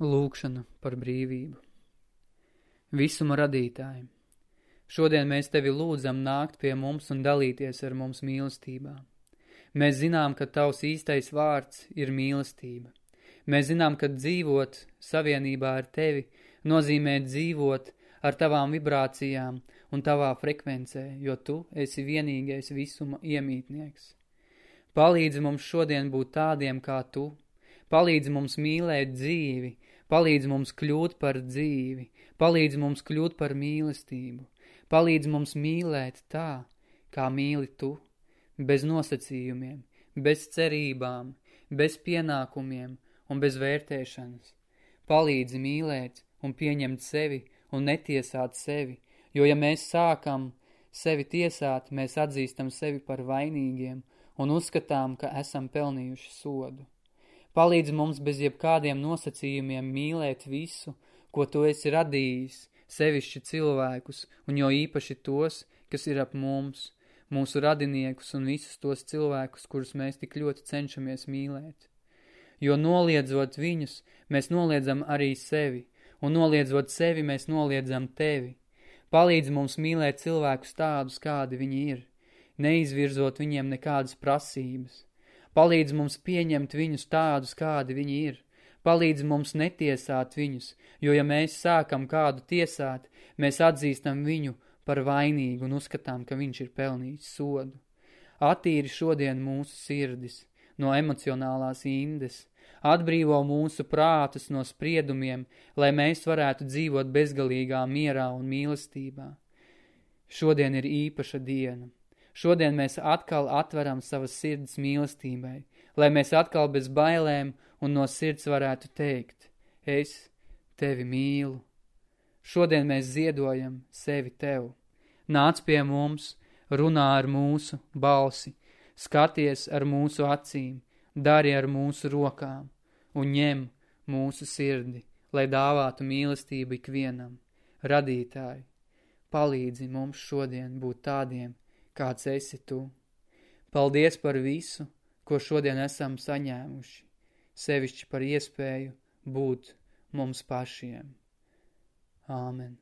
Lūkšana par brīvību. Visuma radītāji. Šodien mēs tevi lūdzam nākt pie mums un dalīties ar mums mīlestībā. Mēs zinām, ka tavs īstais vārds ir mīlestība. Mēs zinām, ka dzīvot savienībā ar tevi nozīmē dzīvot ar tavām vibrācijām un tavā frekvencē, jo tu esi vienīgais visuma iemītnieks. Palīdzi mums šodien būt tādiem kā tu, palīdzi mums mīlēt dzīvi, palīdz mums kļūt par dzīvi, palīdz mums kļūt par mīlestību, palīdz mums mīlēt tā, kā mīli tu, bez nosacījumiem, bez cerībām, bez pienākumiem un bez vērtēšanas. Palīdzi mīlēt un pieņemt sevi un netiesāt sevi, jo ja mēs sākam sevi tiesāt, mēs atzīstam sevi par vainīgiem un uzskatām, ka esam pelnījuši sodu. Palīdz mums bez jebkādiem nosacījumiem mīlēt visu, ko tu esi radījis, sevišķi cilvēkus, un jo īpaši tos, kas ir ap mums, mūsu radiniekus un visus tos cilvēkus, kurus mēs tik ļoti cenšamies mīlēt. Jo noliedzot viņus, mēs noliedzam arī sevi, un noliedzot sevi, mēs noliedzam tevi. Palīdz mums mīlēt cilvēkus tādus, kādi viņi ir, neizvirzot viņiem nekādas prasības. Palīdz mums pieņemt viņus tādus, kādi viņi ir. Palīdz mums netiesāt viņus, jo ja mēs sākam kādu tiesāt, mēs atzīstam viņu par vainīgu un uzskatām, ka viņš ir pelnījis sodu. Attīri šodien mūsu sirdis no emocionālās indes, atbrīvo mūsu prātus no spriedumiem, lai mēs varētu dzīvot bezgalīgā mierā un mīlestībā. Šodien ir īpaša diena. Šodien mēs atkal atveram savas sirds mīlestībai, lai mēs atkal bez bailēm un no sirds varētu teikt, es tevi mīlu. Šodien mēs ziedojam sevi tev. Nāc pie mums, runā ar mūsu balsi, skaties ar mūsu acīm, dari ar mūsu rokām un ņem mūsu sirdi, lai dāvātu mīlestību ikvienam. Radītāji, palīdzi mums šodien būt tādiem, kāds esi tu. Paldies par visu, ko šodien esam saņēmuši, sevišķi par iespēju būt mums pašiem. Āmen.